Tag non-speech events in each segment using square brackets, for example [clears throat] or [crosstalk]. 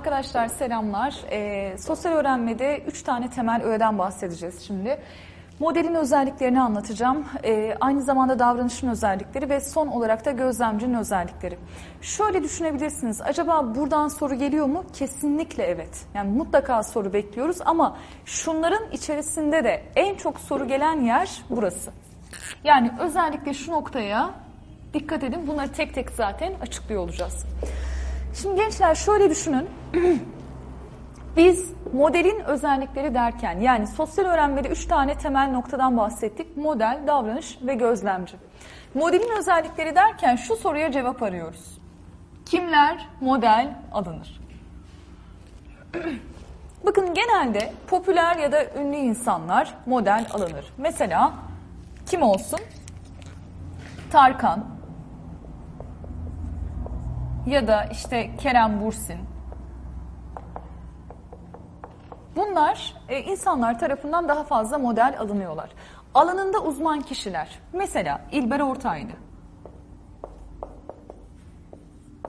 Arkadaşlar selamlar. Ee, sosyal öğrenmede üç tane temel öğeden bahsedeceğiz şimdi. Modelin özelliklerini anlatacağım. Ee, aynı zamanda davranışın özellikleri ve son olarak da gözlemcinin özellikleri. Şöyle düşünebilirsiniz. Acaba buradan soru geliyor mu? Kesinlikle evet. Yani mutlaka soru bekliyoruz ama şunların içerisinde de en çok soru gelen yer burası. Yani özellikle şu noktaya dikkat edin. Bunları tek tek zaten açıklıyor olacağız. Şimdi gençler şöyle düşünün. [clears throat] Biz modelin özellikleri derken yani sosyal öğrenmede üç tane temel noktadan bahsettik. Model, davranış ve gözlemci. Modelin özellikleri derken şu soruya cevap arıyoruz. Kimler model alınır? [clears throat] Bakın genelde popüler ya da ünlü insanlar model alınır. Mesela kim olsun? Tarkan ya da işte Kerem Bursin. Bunlar e, insanlar tarafından daha fazla model alınıyorlar. Alanında uzman kişiler. Mesela İlber Ortaylı.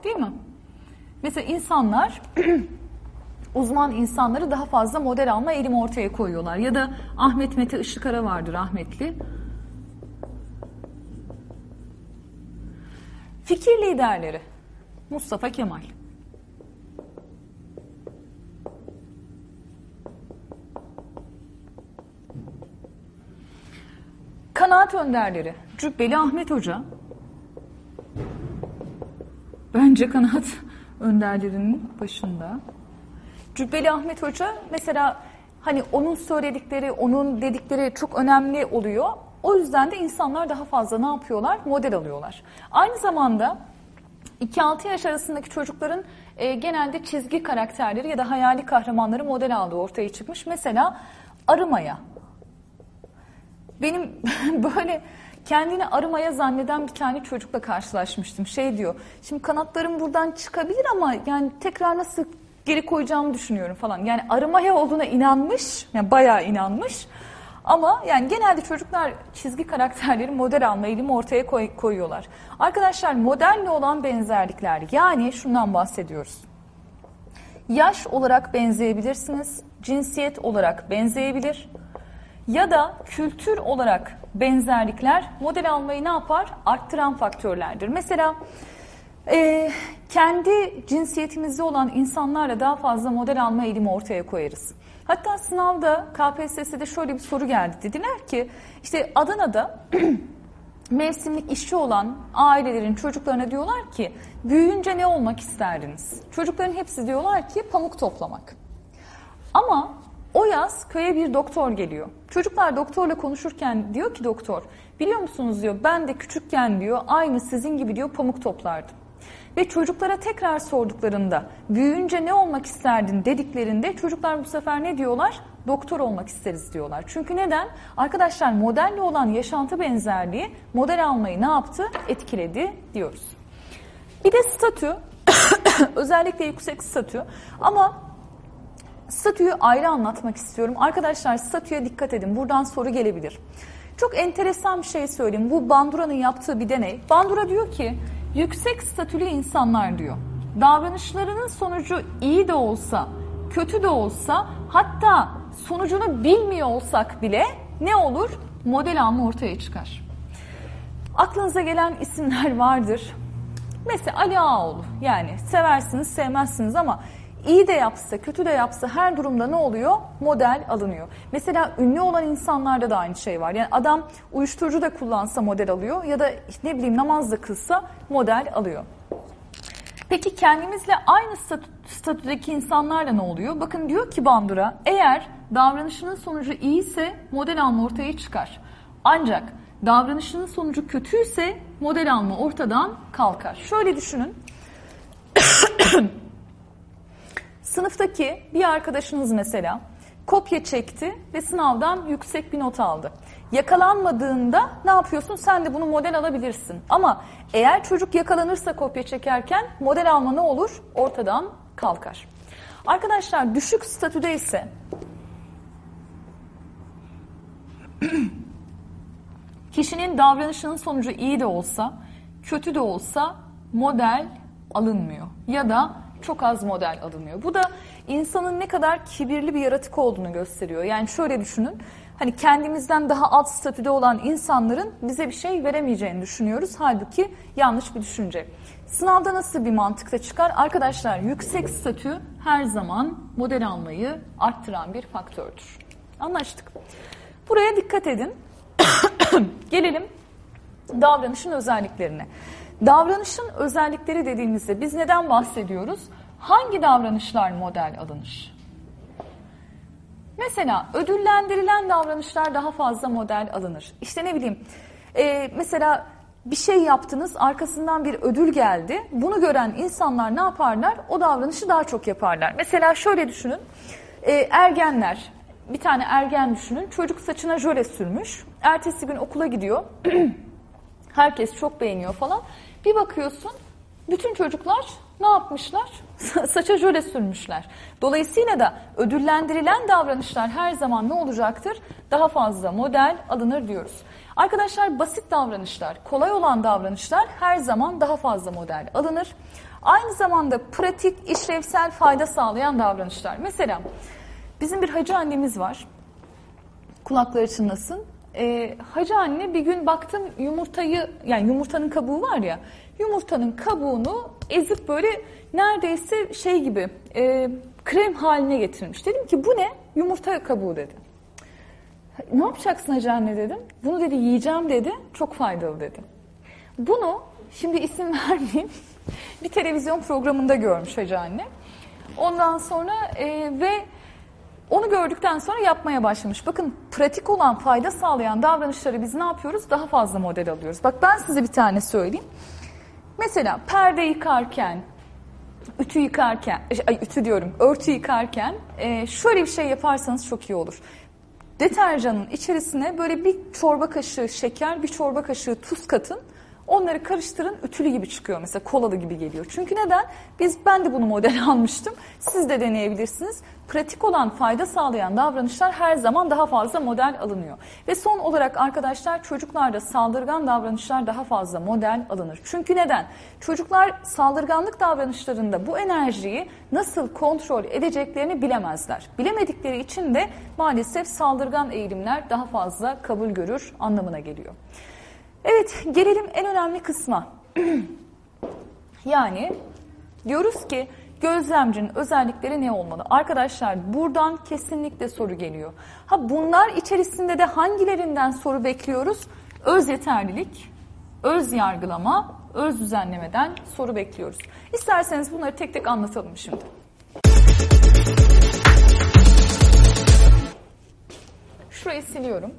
Değil mi? Mesela insanlar [clears throat] uzman insanları daha fazla model alma eğilimi ortaya koyuyorlar. Ya da Ahmet Mete Işıkara vardır rahmetli. Fikir liderleri. Mustafa Kemal. Kanaat önderleri. Cübbeli Ahmet Hoca. Bence kanaat [laughs] önderlerinin başında. Cübbeli Ahmet Hoca mesela hani onun söyledikleri, onun dedikleri çok önemli oluyor. O yüzden de insanlar daha fazla ne yapıyorlar? Model alıyorlar. Aynı zamanda 2-6 yaş arasındaki çocukların e, genelde çizgi karakterleri ya da hayali kahramanları model aldığı ortaya çıkmış. Mesela Arımaya. Benim [laughs] böyle kendini arımaya zanneden bir tane çocukla karşılaşmıştım. Şey diyor, şimdi kanatlarım buradan çıkabilir ama yani tekrar nasıl geri koyacağımı düşünüyorum falan. Yani arımaya olduğuna inanmış, yani bayağı inanmış. Ama yani genelde çocuklar çizgi karakterleri model alma eğilimi ortaya koy, koyuyorlar. Arkadaşlar modelle olan benzerlikler yani şundan bahsediyoruz. Yaş olarak benzeyebilirsiniz, cinsiyet olarak benzeyebilir ya da kültür olarak benzerlikler model almayı ne yapar? Arttıran faktörlerdir. Mesela e, kendi cinsiyetimizde olan insanlarla daha fazla model alma eğilimi ortaya koyarız. Hatta sınavda KPSS'de şöyle bir soru geldi. Dediler ki işte Adana'da [clears throat] mevsimlik işçi olan ailelerin çocuklarına diyorlar ki büyüyünce ne olmak isterdiniz? Çocukların hepsi diyorlar ki pamuk toplamak. Ama o yaz köye bir doktor geliyor. Çocuklar doktorla konuşurken diyor ki doktor biliyor musunuz diyor ben de küçükken diyor aynı sizin gibi diyor pamuk toplardım. Ve çocuklara tekrar sorduklarında büyüyünce ne olmak isterdin dediklerinde çocuklar bu sefer ne diyorlar? Doktor olmak isteriz diyorlar. Çünkü neden? Arkadaşlar modelle olan yaşantı benzerliği model almayı ne yaptı? Etkiledi diyoruz. Bir de statü, [coughs] özellikle yüksek statü ama statüyü ayrı anlatmak istiyorum. Arkadaşlar statüye dikkat edin. Buradan soru gelebilir. Çok enteresan bir şey söyleyeyim. Bu Bandura'nın yaptığı bir deney. Bandura diyor ki yüksek statülü insanlar diyor. Davranışlarının sonucu iyi de olsa, kötü de olsa, hatta sonucunu bilmiyor olsak bile ne olur? Model alma ortaya çıkar. Aklınıza gelen isimler vardır. Mesela Ali Ağaoğlu yani seversiniz sevmezsiniz ama iyi de yapsa kötü de yapsa her durumda ne oluyor? Model alınıyor. Mesela ünlü olan insanlarda da aynı şey var. Yani adam uyuşturucu da kullansa model alıyor ya da ne bileyim namaz da kılsa model alıyor. Peki kendimizle aynı statü, statüdeki insanlarla ne oluyor? Bakın diyor ki Bandura eğer davranışının sonucu iyiyse model alma ortaya çıkar. Ancak davranışının sonucu kötüyse model alma ortadan kalkar. Şöyle düşünün. Sınıftaki bir arkadaşınız mesela kopya çekti ve sınavdan yüksek bir not aldı. Yakalanmadığında ne yapıyorsun? Sen de bunu model alabilirsin. Ama eğer çocuk yakalanırsa kopya çekerken model alma ne olur? Ortadan kalkar. Arkadaşlar düşük statüde ise [clears throat] kişinin davranışının sonucu iyi de olsa, kötü de olsa model alınmıyor. Ya da çok az model alınıyor. Bu da insanın ne kadar kibirli bir yaratık olduğunu gösteriyor. Yani şöyle düşünün. Hani kendimizden daha alt statüde olan insanların bize bir şey veremeyeceğini düşünüyoruz. Halbuki yanlış bir düşünce. Sınavda nasıl bir mantıkta çıkar? Arkadaşlar yüksek statü her zaman model almayı arttıran bir faktördür. Anlaştık. Buraya dikkat edin. [coughs] Gelelim davranışın özelliklerine. Davranışın özellikleri dediğimizde biz neden bahsediyoruz? Hangi davranışlar model alınır? Mesela ödüllendirilen davranışlar daha fazla model alınır. İşte ne bileyim e, mesela bir şey yaptınız arkasından bir ödül geldi. Bunu gören insanlar ne yaparlar? O davranışı daha çok yaparlar. Mesela şöyle düşünün e, ergenler bir tane ergen düşünün çocuk saçına jöle sürmüş. Ertesi gün okula gidiyor. [clears throat] Herkes çok beğeniyor falan. Bir bakıyorsun bütün çocuklar ne yapmışlar? [laughs] Saça jöle sürmüşler. Dolayısıyla da ödüllendirilen davranışlar her zaman ne olacaktır? Daha fazla model alınır diyoruz. Arkadaşlar basit davranışlar, kolay olan davranışlar her zaman daha fazla model alınır. Aynı zamanda pratik, işlevsel fayda sağlayan davranışlar. Mesela bizim bir hacı annemiz var. Kulakları çınlasın. Ee, hacı anne bir gün baktım yumurtayı, yani yumurtanın kabuğu var ya, yumurtanın kabuğunu ezip böyle neredeyse şey gibi e, krem haline getirmiş. Dedim ki bu ne? Yumurta kabuğu dedi. Ne yapacaksın hacı anne dedim. Bunu dedi yiyeceğim dedi. Çok faydalı dedi. Bunu şimdi isim [laughs] vermeyeyim. bir televizyon programında görmüş hacı anne. Ondan sonra e, ve onu gördükten sonra yapmaya başlamış. Bakın pratik olan, fayda sağlayan davranışları biz ne yapıyoruz? Daha fazla model alıyoruz. Bak ben size bir tane söyleyeyim. Mesela perde yıkarken, ütü yıkarken, ay ütü diyorum, örtü yıkarken e, şöyle bir şey yaparsanız çok iyi olur. Deterjanın içerisine böyle bir çorba kaşığı şeker, bir çorba kaşığı tuz katın. Onları karıştırın ütülü gibi çıkıyor mesela kolalı gibi geliyor. Çünkü neden? Biz ben de bunu model [laughs] almıştım. Siz de deneyebilirsiniz. Pratik olan fayda sağlayan davranışlar her zaman daha fazla model alınıyor. Ve son olarak arkadaşlar çocuklarda saldırgan davranışlar daha fazla model alınır. Çünkü neden? Çocuklar saldırganlık davranışlarında bu enerjiyi nasıl kontrol edeceklerini bilemezler. Bilemedikleri için de maalesef saldırgan eğilimler daha fazla kabul görür anlamına geliyor. Evet gelelim en önemli kısma. [clears throat] yani diyoruz ki gözlemcinin özellikleri ne olmalı? Arkadaşlar buradan kesinlikle soru geliyor. Ha bunlar içerisinde de hangilerinden soru bekliyoruz? Öz yeterlilik, öz yargılama, öz düzenlemeden soru bekliyoruz. İsterseniz bunları tek tek anlatalım şimdi. Şurayı siliyorum.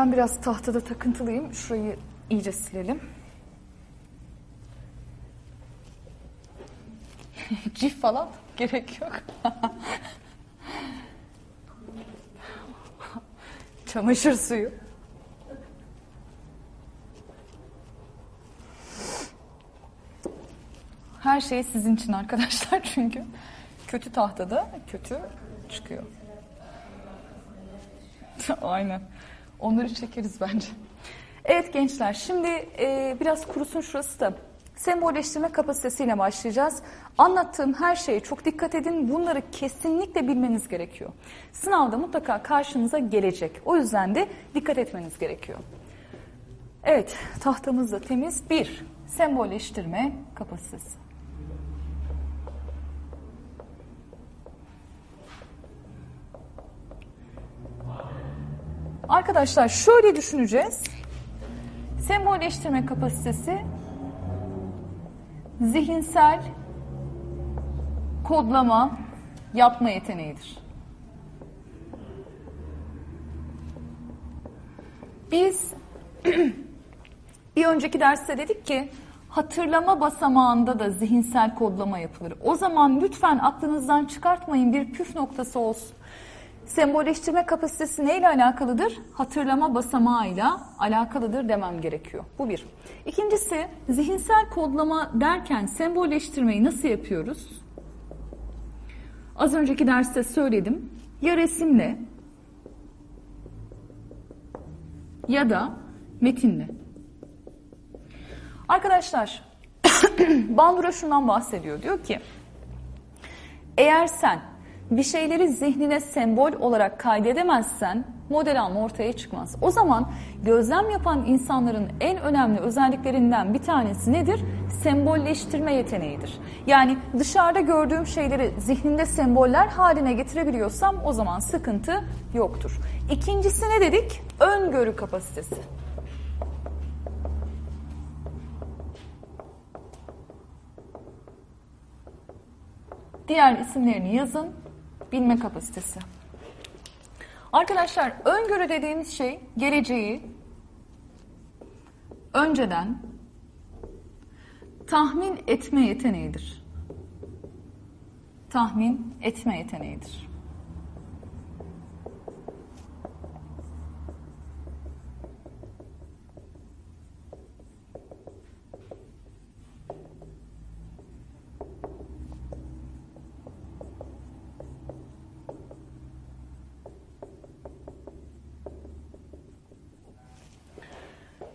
Ben biraz tahtada takıntılıyım. Şurayı iyice silelim. [laughs] Cif falan gerek yok. Çamaşır suyu. Her şey sizin için arkadaşlar [laughs] çünkü kötü tahtada kötü çıkıyor. [laughs] Aynen. Onları çekeriz bence. Evet gençler şimdi e, biraz kurusun şurası da sembolleştirme kapasitesiyle başlayacağız. Anlattığım her şeye çok dikkat edin. Bunları kesinlikle bilmeniz gerekiyor. Sınavda mutlaka karşınıza gelecek. O yüzden de dikkat etmeniz gerekiyor. Evet tahtamız da temiz. Bir, sembolleştirme kapasitesi. Arkadaşlar şöyle düşüneceğiz. Sembolleştirme kapasitesi zihinsel kodlama yapma yeteneğidir. Biz [clears throat] bir önceki derste dedik ki hatırlama basamağında da zihinsel kodlama yapılır. O zaman lütfen aklınızdan çıkartmayın bir püf noktası olsun. Sembolleştirme kapasitesi neyle alakalıdır? Hatırlama basamağıyla alakalıdır demem gerekiyor. Bu bir. İkincisi zihinsel kodlama derken sembolleştirmeyi nasıl yapıyoruz? Az önceki derste söyledim. Ya resimle ya da metinle. Arkadaşlar [coughs] Bandura şundan bahsediyor. Diyor ki eğer sen bir şeyleri zihnine sembol olarak kaydedemezsen model alma ortaya çıkmaz. O zaman gözlem yapan insanların en önemli özelliklerinden bir tanesi nedir? Sembolleştirme yeteneğidir. Yani dışarıda gördüğüm şeyleri zihninde semboller haline getirebiliyorsam o zaman sıkıntı yoktur. İkincisi ne dedik? Öngörü kapasitesi. Diğer isimlerini yazın. Bilme kapasitesi. Arkadaşlar öngörü dediğimiz şey geleceği önceden tahmin etme yeteneğidir. Tahmin etme yeteneğidir.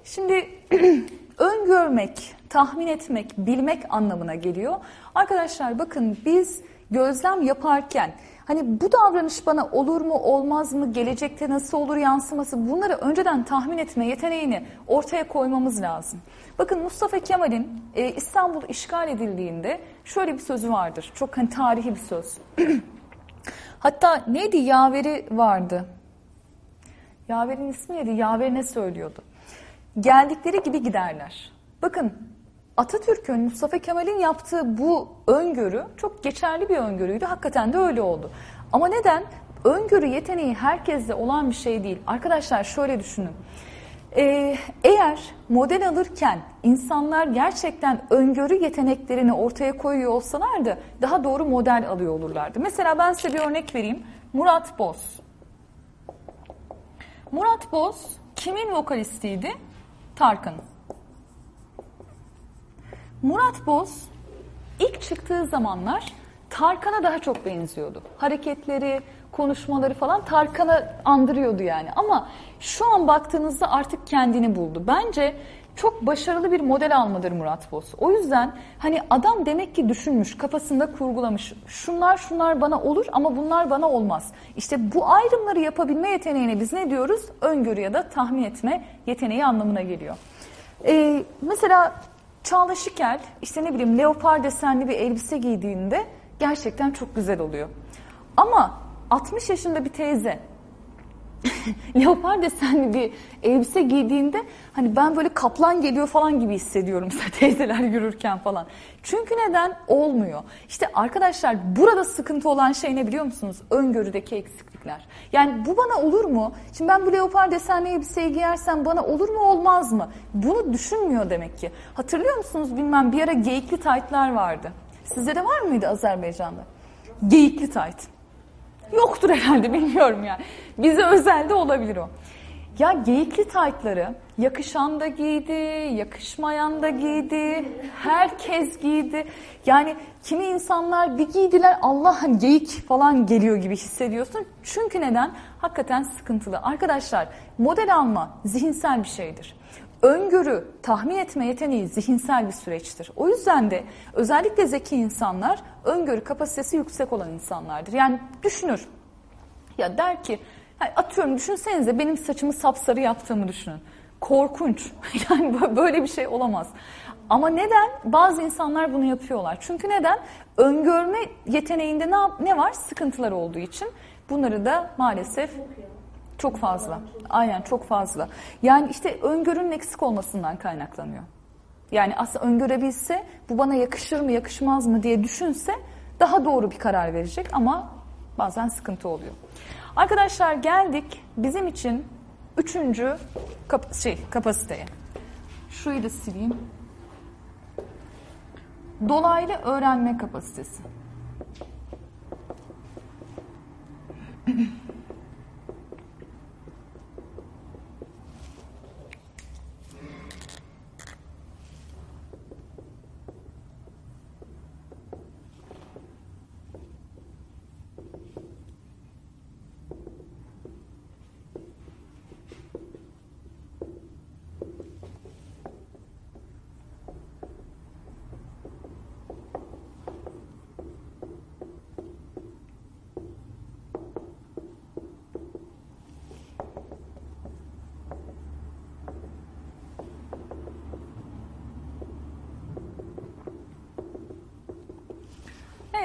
Şimdi öngörmek, tahmin etmek, bilmek anlamına geliyor. Arkadaşlar bakın biz gözlem yaparken hani bu davranış bana olur mu olmaz mı gelecekte nasıl olur yansıması bunları önceden tahmin etme yeteneğini ortaya koymamız lazım. Bakın Mustafa Kemal'in e, İstanbul işgal edildiğinde şöyle bir sözü vardır. Çok hani tarihi bir söz. [clears throat] Hatta neydi yaveri vardı. Yaver'in ismi neydi? Yaver ne söylüyordu? geldikleri gibi giderler. Bakın Atatürk'ün, Mustafa Kemal'in yaptığı bu öngörü çok geçerli bir öngörüydü. Hakikaten de öyle oldu. Ama neden? Öngörü yeteneği herkeste olan bir şey değil. Arkadaşlar şöyle düşünün. Ee, eğer model alırken insanlar gerçekten öngörü yeteneklerini ortaya koyuyor olsalardı daha doğru model alıyor olurlardı. Mesela ben size bir örnek vereyim. Murat Boz. Murat Boz kimin vokalistiydi? Tarkan. Murat Boz ilk çıktığı zamanlar Tarkan'a daha çok benziyordu. Hareketleri, konuşmaları falan Tarkan'a andırıyordu yani. Ama şu an baktığınızda artık kendini buldu. Bence çok başarılı bir model almadır Murat Boz. O yüzden hani adam demek ki düşünmüş, kafasında kurgulamış. Şunlar şunlar bana olur ama bunlar bana olmaz. İşte bu ayrımları yapabilme yeteneğine biz ne diyoruz? Öngörü ya da tahmin etme yeteneği anlamına geliyor. Ee, mesela Çağla Şikel işte ne bileyim leopar desenli bir elbise giydiğinde gerçekten çok güzel oluyor. Ama 60 yaşında bir teyze [laughs] leopar desenli bir elbise giydiğinde hani ben böyle kaplan geliyor falan gibi hissediyorum mesela [laughs] teyzeler yürürken falan. Çünkü neden? Olmuyor. İşte arkadaşlar burada sıkıntı olan şey ne biliyor musunuz? Öngörüdeki eksiklikler. Yani bu bana olur mu? Şimdi ben bu leopar desenli elbiseyi giyersem bana olur mu olmaz mı? Bunu düşünmüyor demek ki. Hatırlıyor musunuz bilmem bir ara geyikli taytlar vardı. Sizde de var mıydı Azerbaycan'da? Geyikli tayt. Yoktur herhalde [laughs] bilmiyorum yani. Bize özelde olabilir o. Ya geyikli taytları yakışan da giydi, yakışmayan da giydi, herkes giydi. Yani kimi insanlar bir giydiler Allah hani geyik falan geliyor gibi hissediyorsun. Çünkü neden? Hakikaten sıkıntılı. Arkadaşlar model alma zihinsel bir şeydir. Öngörü, tahmin etme yeteneği zihinsel bir süreçtir. O yüzden de özellikle zeki insanlar öngörü kapasitesi yüksek olan insanlardır. Yani düşünür. Ya der ki yani atıyorum düşünsenize benim saçımı sapsarı yaptığımı düşünün. Korkunç. [laughs] Yani böyle bir şey olamaz. Ama neden? Bazı insanlar bunu yapıyorlar. Çünkü neden? Öngörme yeteneğinde ne, ne var? Sıkıntılar olduğu için. Bunları da maalesef çok fazla. Aynen çok fazla. Yani işte öngörünün eksik olmasından kaynaklanıyor. Yani aslında öngörebilse bu bana yakışır mı yakışmaz mı diye düşünse daha doğru bir karar verecek ama bazen sıkıntı oluyor. Arkadaşlar geldik bizim için üçüncü kap şey, kapasiteye. Şurayı da sileyim. Dolaylı öğrenme kapasitesi.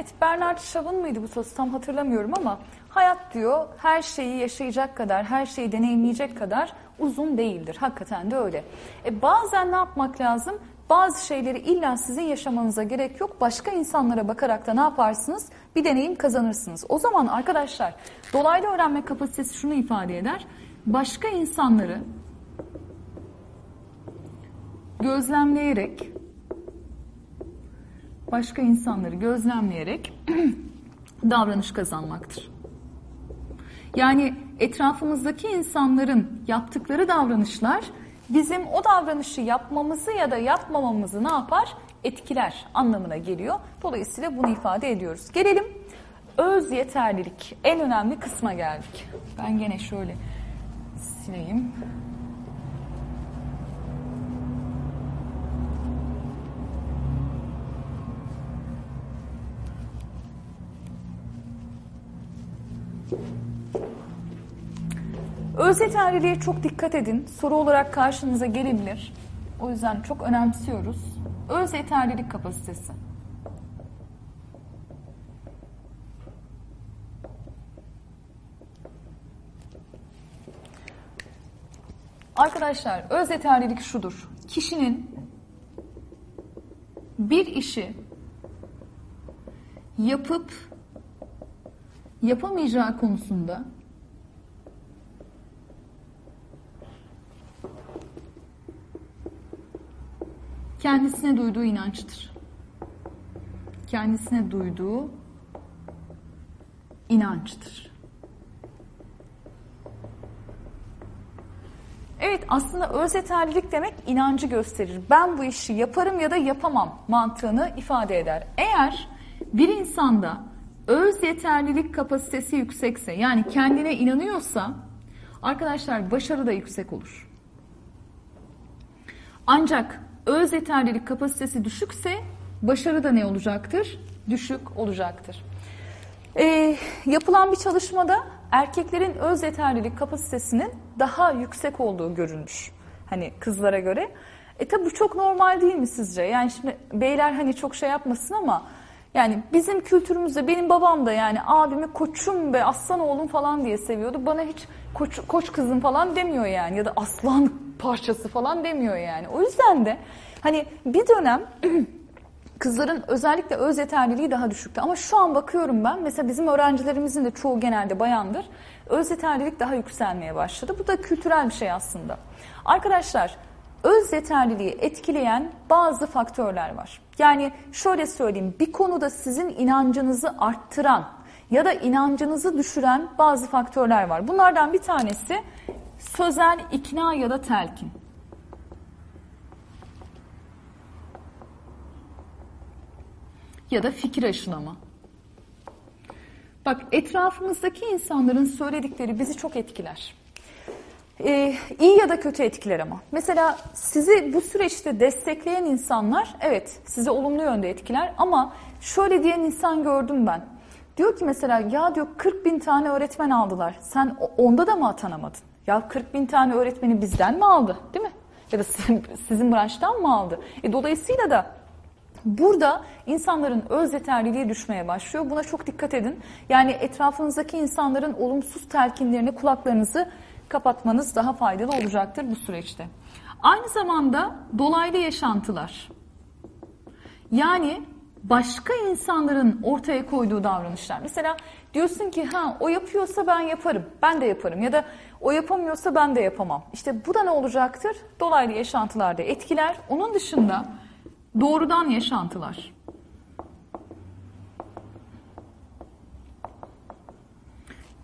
Evet Bernard Shaw'ın mıydı bu söz tam hatırlamıyorum ama hayat diyor her şeyi yaşayacak kadar, her şeyi deneyimleyecek kadar uzun değildir. Hakikaten de öyle. E, bazen ne yapmak lazım? Bazı şeyleri illa sizin yaşamanıza gerek yok. Başka insanlara bakarak da ne yaparsınız? Bir deneyim kazanırsınız. O zaman arkadaşlar dolaylı öğrenme kapasitesi şunu ifade eder. Başka insanları gözlemleyerek başka insanları gözlemleyerek [clears throat] davranış kazanmaktır. Yani etrafımızdaki insanların yaptıkları davranışlar bizim o davranışı yapmamızı ya da yapmamamızı ne yapar? Etkiler anlamına geliyor. Dolayısıyla bunu ifade ediyoruz. Gelelim öz yeterlilik. En önemli kısma geldik. Ben gene şöyle sileyim. Öz yeterliliğe çok dikkat edin. Soru olarak karşınıza gelebilir. O yüzden çok önemsiyoruz. Öz yeterlilik kapasitesi. Arkadaşlar öz yeterlilik şudur. Kişinin bir işi yapıp yapamayacağı konusunda kendisine duyduğu inançtır. Kendisine duyduğu inançtır. Evet aslında öz yeterlilik demek inancı gösterir. Ben bu işi yaparım ya da yapamam mantığını ifade eder. Eğer bir insanda öz yeterlilik kapasitesi yüksekse yani kendine inanıyorsa arkadaşlar başarı da yüksek olur. Ancak öz yeterlilik kapasitesi düşükse başarı da ne olacaktır? Düşük olacaktır. Ee, yapılan bir çalışmada erkeklerin öz yeterlilik kapasitesinin daha yüksek olduğu görülmüş. Hani kızlara göre. E tabi bu çok normal değil mi sizce? Yani şimdi beyler hani çok şey yapmasın ama yani bizim kültürümüzde benim babam da yani abimi koçum be aslan oğlum falan diye seviyordu. Bana hiç koç, koç kızım falan demiyor yani ya da aslan parçası falan demiyor yani. O yüzden de hani bir dönem [clears throat] kızların özellikle öz yeterliliği daha düşüktü. Ama şu an bakıyorum ben mesela bizim öğrencilerimizin de çoğu genelde bayandır. Öz yeterlilik daha yükselmeye başladı. Bu da kültürel bir şey aslında. Arkadaşlar öz yeterliliği etkileyen bazı faktörler var. Yani şöyle söyleyeyim bir konuda sizin inancınızı arttıran ya da inancınızı düşüren bazı faktörler var. Bunlardan bir tanesi sözel ikna ya da telkin. Ya da fikir aşılama. Bak etrafımızdaki insanların söyledikleri bizi çok etkiler. Ee, iyi ya da kötü etkiler ama. Mesela sizi bu süreçte destekleyen insanlar evet sizi olumlu yönde etkiler ama şöyle diyen insan gördüm ben. Diyor ki mesela ya diyor 40 bin tane öğretmen aldılar. Sen onda da mı atanamadın? Ya 40 bin tane öğretmeni bizden mi aldı değil mi? Ya da sizin, sizin branştan mı aldı? E, dolayısıyla da Burada insanların öz yeterliliği düşmeye başlıyor. Buna çok dikkat edin. Yani etrafınızdaki insanların olumsuz telkinlerine kulaklarınızı kapatmanız daha faydalı olacaktır bu süreçte. Aynı zamanda dolaylı yaşantılar. Yani başka insanların ortaya koyduğu davranışlar. Mesela diyorsun ki ha o yapıyorsa ben yaparım, ben de yaparım ya da o yapamıyorsa ben de yapamam. İşte bu da ne olacaktır? Dolaylı yaşantılarda etkiler. Onun dışında doğrudan yaşantılar.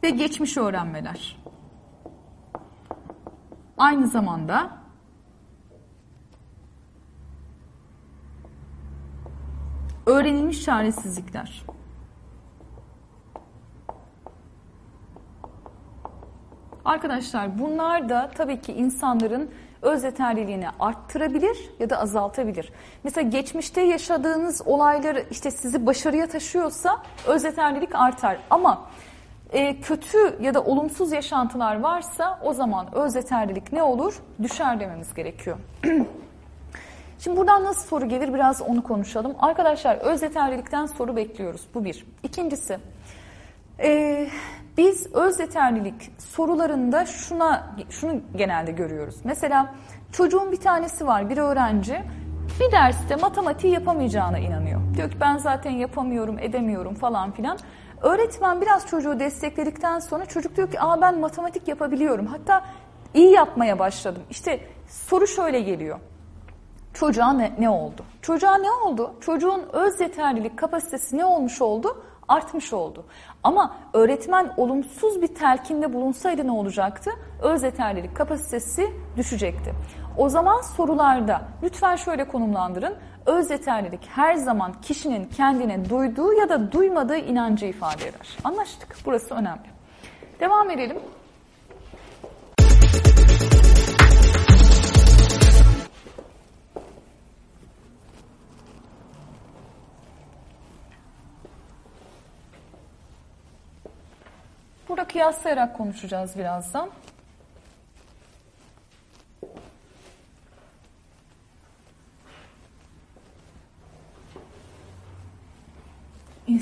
Ve geçmiş öğrenmeler. Aynı zamanda öğrenilmiş çaresizlikler. Arkadaşlar bunlar da tabii ki insanların öz yeterliliğini arttırabilir ya da azaltabilir. Mesela geçmişte yaşadığınız olayları işte sizi başarıya taşıyorsa öz yeterlilik artar. Ama e, kötü ya da olumsuz yaşantılar varsa o zaman öz yeterlilik ne olur? Düşer dememiz gerekiyor. [clears throat] Şimdi buradan nasıl soru gelir biraz onu konuşalım. Arkadaşlar öz yeterlilikten soru bekliyoruz. Bu bir. İkincisi e, biz öz yeterlilik sorularında şuna şunu genelde görüyoruz. Mesela çocuğun bir tanesi var bir öğrenci bir derste matematiği yapamayacağına inanıyor. Diyor ki ben zaten yapamıyorum edemiyorum falan filan. Öğretmen biraz çocuğu destekledikten sonra çocuk diyor ki aa ben matematik yapabiliyorum. Hatta iyi yapmaya başladım. İşte soru şöyle geliyor. Çocuğa ne, ne oldu? Çocuğa ne oldu? Çocuğun öz yeterlilik kapasitesi ne olmuş oldu? Artmış oldu. Ama öğretmen olumsuz bir telkinde bulunsaydı ne olacaktı? Öz yeterlilik kapasitesi düşecekti. O zaman sorularda lütfen şöyle konumlandırın. Öz yeterlilik her zaman kişinin kendine duyduğu ya da duymadığı inancı ifade eder. Anlaştık. Burası önemli. Devam edelim. Burada kıyaslayarak konuşacağız birazdan.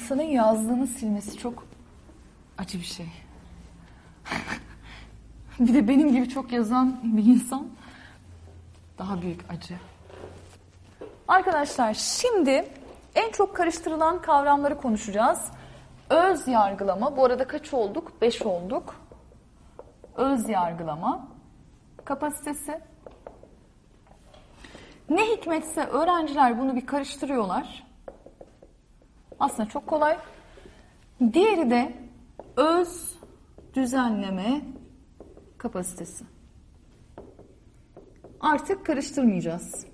İnsanın yazdığını silmesi çok acı bir şey. [laughs] bir de benim gibi çok yazan bir insan daha büyük acı. Arkadaşlar şimdi en çok karıştırılan kavramları konuşacağız. Öz yargılama, bu arada kaç olduk? Beş olduk. Öz yargılama kapasitesi. Ne hikmetse öğrenciler bunu bir karıştırıyorlar. Aslında çok kolay. Diğeri de öz düzenleme kapasitesi. Artık karıştırmayacağız.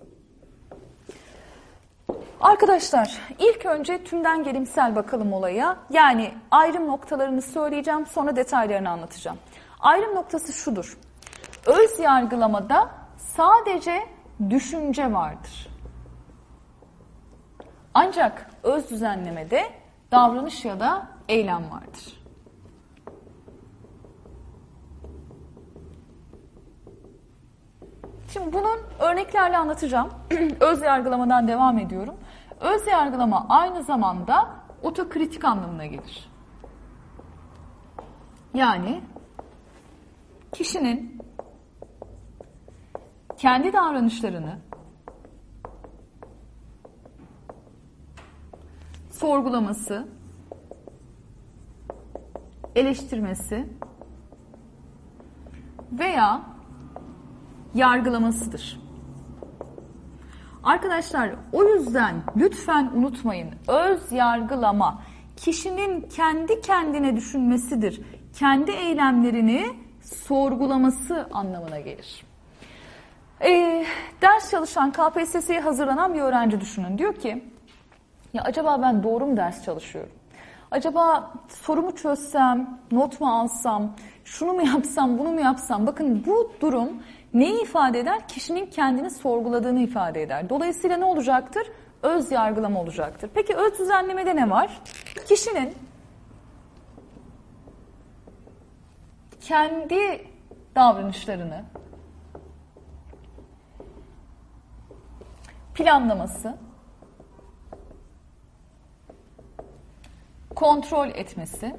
Arkadaşlar ilk önce tümden gelimsel bakalım olaya. Yani ayrım noktalarını söyleyeceğim sonra detaylarını anlatacağım. Ayrım noktası şudur. Öz yargılamada sadece düşünce vardır. Ancak öz düzenlemede davranış ya da eylem vardır. Şimdi bunun örneklerle anlatacağım. [clears throat] öz yargılamadan devam ediyorum. Öz yargılama aynı zamanda otokritik anlamına gelir. Yani kişinin kendi davranışlarını sorgulaması, eleştirmesi veya yargılamasıdır. Arkadaşlar o yüzden lütfen unutmayın öz yargılama kişinin kendi kendine düşünmesidir. Kendi eylemlerini sorgulaması anlamına gelir. Ee, ders çalışan KPSS'ye hazırlanan bir öğrenci düşünün. Diyor ki ya acaba ben doğru mu ders çalışıyorum? Acaba sorumu çözsem, not mu alsam, şunu mu yapsam, bunu mu yapsam? Bakın bu durum neyi ifade eder? Kişinin kendini sorguladığını ifade eder. Dolayısıyla ne olacaktır? Öz yargılama olacaktır. Peki öz düzenlemede ne var? Kişinin kendi davranışlarını planlaması, kontrol etmesi,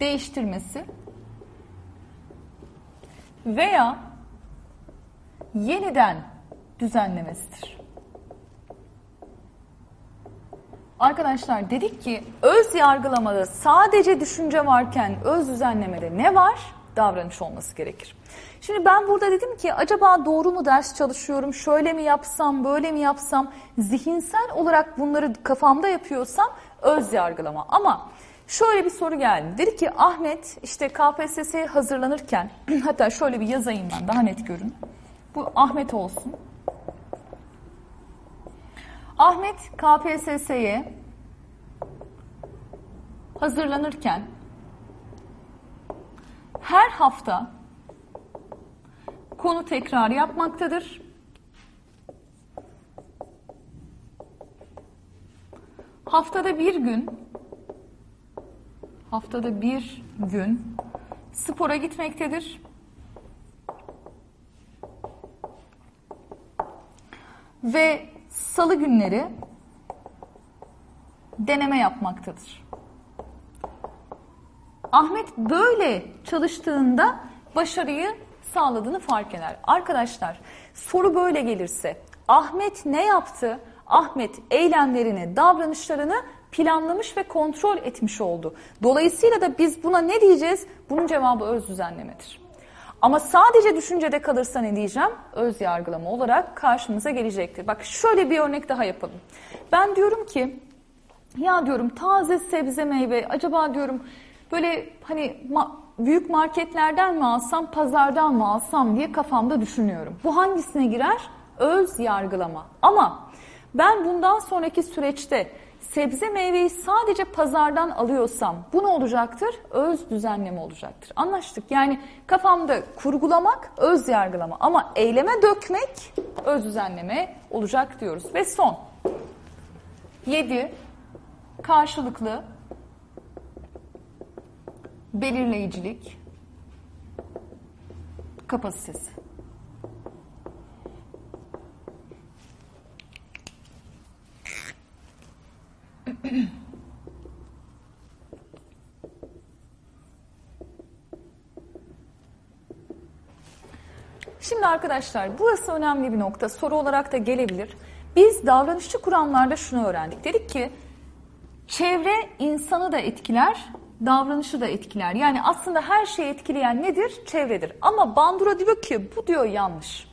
değiştirmesi veya yeniden düzenlemesidir. Arkadaşlar dedik ki öz yargılamada sadece düşünce varken öz düzenlemede ne var? Davranış olması gerekir. Şimdi ben burada dedim ki acaba doğru mu ders çalışıyorum, şöyle mi yapsam, böyle mi yapsam, zihinsel olarak bunları kafamda yapıyorsam öz yargılama. Ama şöyle bir soru geldi. Dedi ki Ahmet işte KPSS'ye hazırlanırken, [clears throat] hatta şöyle bir yazayım ben daha net görün. Bu Ahmet olsun. Ahmet KPSS'ye hazırlanırken her hafta konu tekrar yapmaktadır. Haftada bir gün haftada bir gün spora gitmektedir. Ve salı günleri deneme yapmaktadır. Ahmet böyle çalıştığında başarıyı sağladığını fark eder. Arkadaşlar soru böyle gelirse Ahmet ne yaptı? Ahmet eylemlerini, davranışlarını planlamış ve kontrol etmiş oldu. Dolayısıyla da biz buna ne diyeceğiz? Bunun cevabı öz düzenlemedir. Ama sadece düşüncede kalırsa ne diyeceğim? Öz yargılama olarak karşımıza gelecektir. Bak şöyle bir örnek daha yapalım. Ben diyorum ki ya diyorum taze sebze meyve acaba diyorum böyle hani ma büyük marketlerden mi alsam pazardan mı alsam diye kafamda düşünüyorum. Bu hangisine girer? Öz yargılama. Ama ben bundan sonraki süreçte sebze meyveyi sadece pazardan alıyorsam bu ne olacaktır? Öz düzenleme olacaktır. Anlaştık. Yani kafamda kurgulamak öz yargılama ama eyleme dökmek öz düzenleme olacak diyoruz. Ve son 7 karşılıklı belirleyicilik kapasitesi. Şimdi arkadaşlar burası önemli bir nokta. Soru olarak da gelebilir. Biz davranışçı kuramlarda şunu öğrendik. Dedik ki çevre insanı da etkiler, davranışı da etkiler. Yani aslında her şeyi etkileyen nedir? Çevredir. Ama Bandura diyor ki bu diyor yanlış.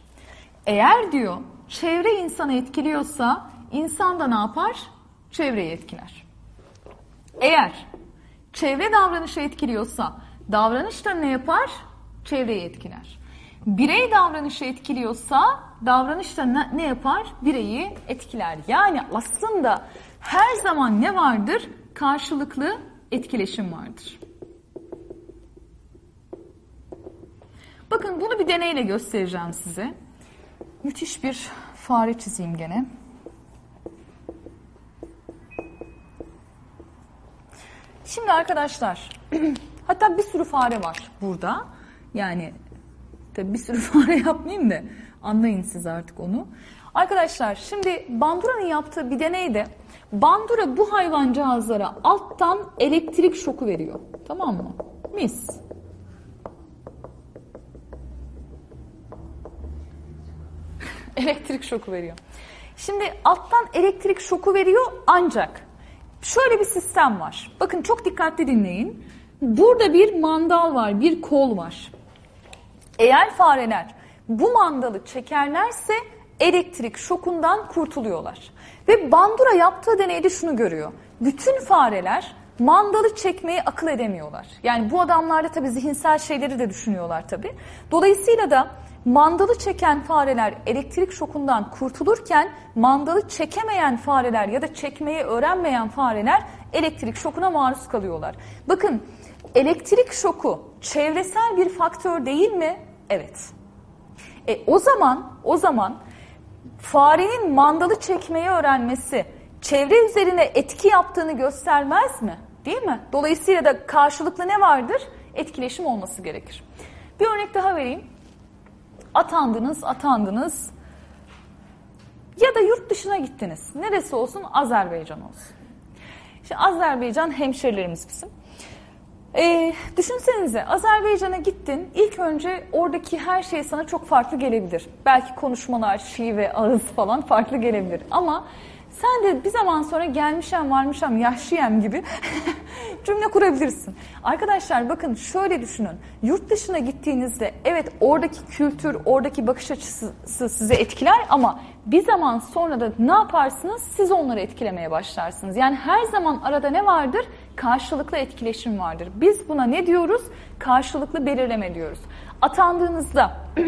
Eğer diyor çevre insanı etkiliyorsa insan da ne yapar? Çevreyi etkiler. Eğer çevre davranışı etkiliyorsa davranış da ne yapar? Çevreyi etkiler. Birey davranışı etkiliyorsa davranış da ne, ne yapar? Bireyi etkiler. Yani aslında her zaman ne vardır? Karşılıklı etkileşim vardır. Bakın bunu bir deneyle göstereceğim size. Müthiş bir fare çizeyim gene. Şimdi arkadaşlar, [clears throat] hatta bir sürü fare var burada. Yani tabii bir sürü [laughs] fare yapmayayım da anlayın siz artık onu. Arkadaşlar şimdi Bandura'nın yaptığı bir deneyde Bandura bu hayvancağızlara alttan elektrik şoku veriyor. Tamam mı? Mis. [laughs] elektrik şoku veriyor. Şimdi alttan elektrik şoku veriyor ancak şöyle bir sistem var. Bakın çok dikkatli dinleyin. Burada bir mandal var, bir kol var. Eğer fareler bu mandalı çekerlerse elektrik şokundan kurtuluyorlar. Ve Bandura yaptığı deneyde şunu görüyor. Bütün fareler mandalı çekmeyi akıl edemiyorlar. Yani bu adamlarda tabii zihinsel şeyleri de düşünüyorlar tabii. Dolayısıyla da mandalı çeken fareler elektrik şokundan kurtulurken mandalı çekemeyen fareler ya da çekmeyi öğrenmeyen fareler elektrik şokuna maruz kalıyorlar. Bakın elektrik şoku çevresel bir faktör değil mi? Evet. E, o zaman o zaman farenin mandalı çekmeyi öğrenmesi çevre üzerine etki yaptığını göstermez mi? Değil mi? Dolayısıyla da karşılıklı ne vardır? Etkileşim olması gerekir. Bir örnek daha vereyim. Atandınız, atandınız ya da yurt dışına gittiniz. Neresi olsun? Azerbaycan olsun. İşte Azerbaycan hemşerilerimiz bizim. Ee, düşünsenize Azerbaycan'a gittin. İlk önce oradaki her şey sana çok farklı gelebilir. Belki konuşmalar, şive, ağız falan farklı gelebilir. Ama sen de bir zaman sonra gelmişem varmışam yaşlıyam gibi [laughs] cümle kurabilirsin. Arkadaşlar bakın şöyle düşünün. Yurt dışına gittiğinizde evet oradaki kültür, oradaki bakış açısı sizi etkiler ama bir zaman sonra da ne yaparsınız? Siz onları etkilemeye başlarsınız. Yani her zaman arada ne vardır? Karşılıklı etkileşim vardır. Biz buna ne diyoruz? Karşılıklı belirleme diyoruz. Atandığınızda [clears throat]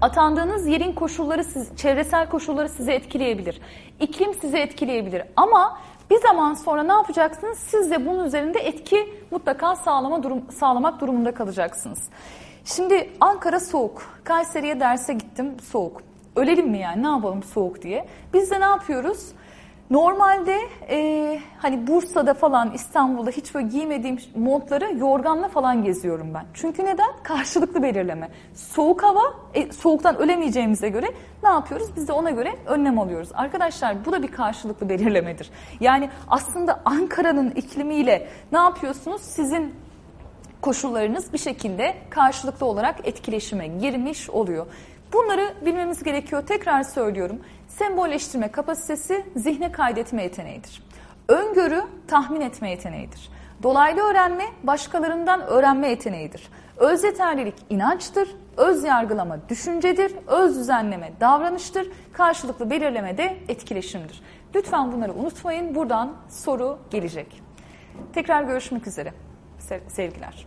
Atandığınız yerin koşulları, siz, çevresel koşulları sizi etkileyebilir. İklim sizi etkileyebilir. Ama bir zaman sonra ne yapacaksınız? Siz de bunun üzerinde etki mutlaka sağlama durum, sağlamak durumunda kalacaksınız. Şimdi Ankara soğuk. Kayseri'ye derse gittim soğuk. Ölelim mi yani ne yapalım soğuk diye. Biz de ne yapıyoruz? Normalde e, hani Bursa'da falan İstanbul'da hiç böyle giymediğim montları yorganla falan geziyorum ben. Çünkü neden? Karşılıklı belirleme. Soğuk hava, e, soğuktan ölemeyeceğimize göre ne yapıyoruz? Biz de ona göre önlem alıyoruz. Arkadaşlar bu da bir karşılıklı belirlemedir. Yani aslında Ankara'nın iklimiyle ne yapıyorsunuz? Sizin koşullarınız bir şekilde karşılıklı olarak etkileşime girmiş oluyor. Bunları bilmemiz gerekiyor. Tekrar söylüyorum. Sembolleştirme kapasitesi zihne kaydetme yeteneğidir. Öngörü tahmin etme yeteneğidir. Dolaylı öğrenme başkalarından öğrenme yeteneğidir. Öz yeterlilik inançtır, öz yargılama düşüncedir, öz düzenleme davranıştır, karşılıklı belirleme de etkileşimdir. Lütfen bunları unutmayın. Buradan soru gelecek. Tekrar görüşmek üzere. Sevgiler.